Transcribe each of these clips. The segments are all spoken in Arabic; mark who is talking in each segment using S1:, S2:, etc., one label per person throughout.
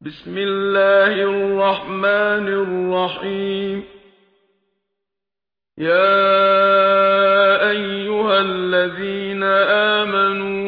S1: بسم الله الرحمن الرحيم يا ايها الذين آمنوا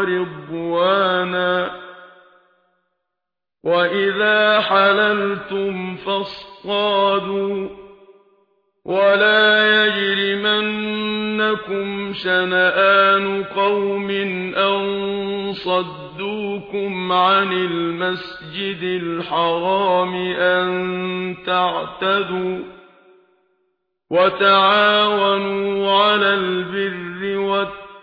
S1: ورضوانا وإذا حللتم فاصطادوا ولا يجرمنكم شنآن قوم أن صدوكم عن المسجد الحرام أن تعتدوا وتعاونوا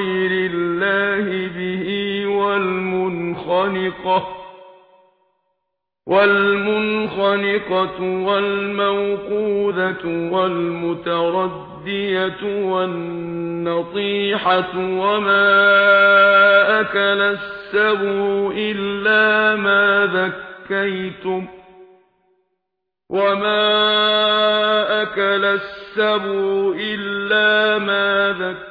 S1: غير الله به والمنخنقة والمنخنقة والموقوذة والمتردية والنطيحة وما أكل السبو إلا ما ذكيتم وما أكل السبو إلا ما ذكيتم.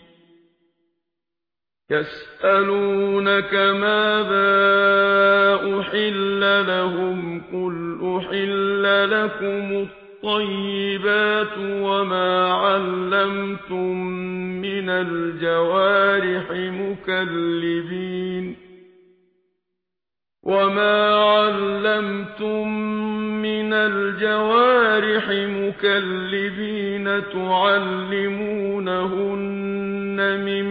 S1: يَسْأَلُونَكَ مَاذَا أُحِلَّ لَهُمْ قُلْ أُحِلَّ لَكُمُ الطَّيِّبَاتُ وَمَا عَلَّمْتُم مِّنَ الْجَوَارِحِ مُكَلِّبِينَ وَمَا عَلَّمْتُم مِّنَ الْجَوَارِحِ مُكَلِّبِينَ تُعَلِّمُونَهُنَّ من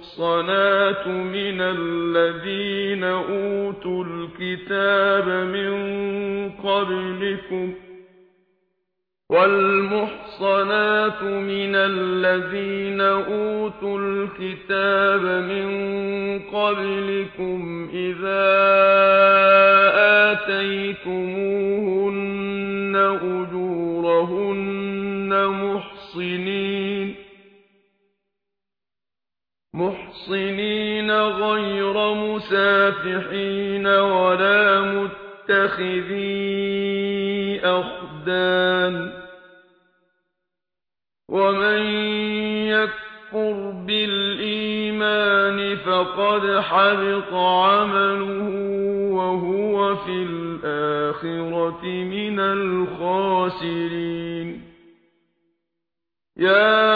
S1: الْمُحْصَنَاتُ مِنَ الَّذِينَ أُوتُوا الْكِتَابَ مِن قَبْلِكُمْ وَالْمُحْصَنَاتُ مِنَ الَّذِينَ أُوتُوا الْكِتَابَ مِن قَبْلِكُمْ إِذَا آتَيْتُمُوهُنَّ أُجُورَهُنَّ مُحْصِنِينَ مُحْصِنِينَ غَيْرَ مُسَافِحِينَ وَلَا مُتَّخِذِي أَخْدَانٍ وَمَن يَكْفُرْ بِالْإِيمَانِ فَقَدْ حَبِطَ عَمَلُهُ وَهُوَ فِي الْآخِرَةِ مِنَ الْخَاسِرِينَ يَا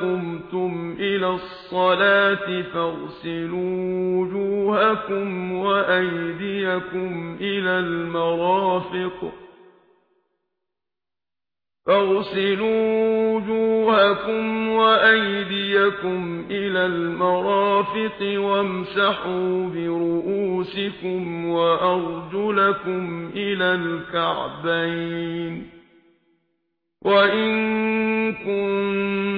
S1: قمتم إلى الصلاة فاغسلوا وجوهكم وأيديكم إلى المرافق. فاغسلوا وجوهكم وأيديكم إلى المرافق وامسحوا برؤوسكم وأرجلكم إلى الكعبين. وإن كنتم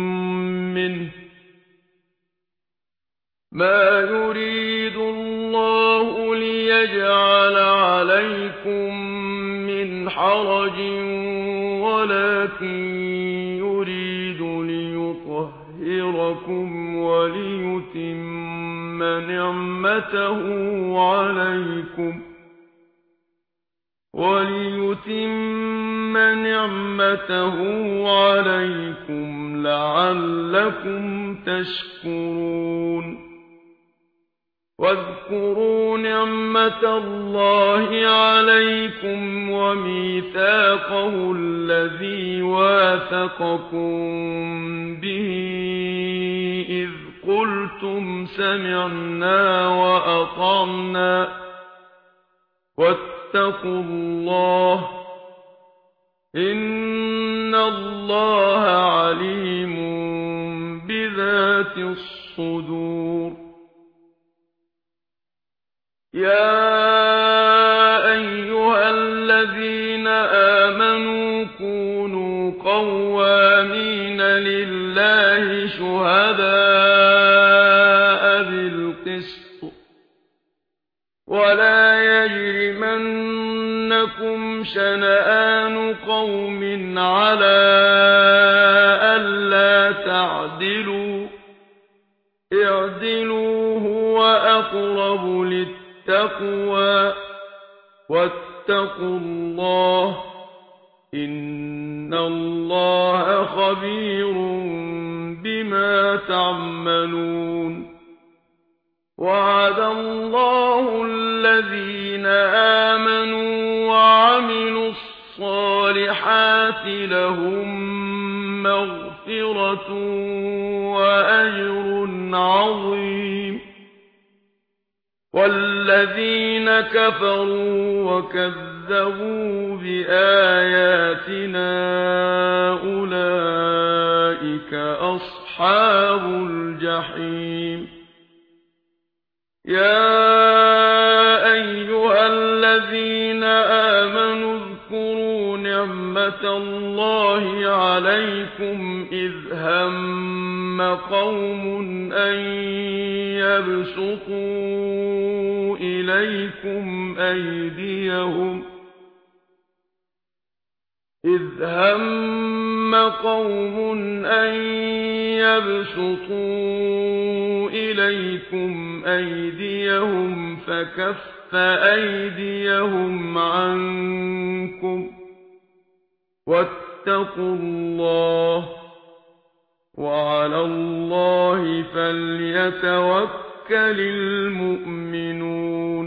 S1: منه ما يريد الله ليجعل عليكم من حرج ولكن يريد ليطهركم وليتم نعمته عليكم وليتم نِعْمَتَهُ عَلَيْكُمْ لَعَلَّكُمْ تَشْكُرُونَ واذكروا نعمة الله عليكم وميثاقه الذي واثقكم به إذ قلتم سمعنا وأطعنا واتقوا الله ان الله عليم بذات الصدور يا ايها الذين امنوا كونوا قوامين لله شهداء بالقسط ولا يجرمنكم شنآن قوم على ألا تعدلوا اعدلوه وأقرب للتقوى واتقوا الله إن الله خبير بما تعملون وعد الله الذين آمنوا وعملوا الصالحات لهم مغفرة وأجر عظيم. والذين كفروا وكذبوا بآياتنا أولئك أصحاب الجحيم. يا لعنة الله عليكم إذ هم قوم أن يبسطوا إليكم أيديهم إذ هم قوم أن يبسطوا إليكم أيديهم فكف أيديهم عنكم واتقوا الله وعلى الله فليتوكل المؤمنون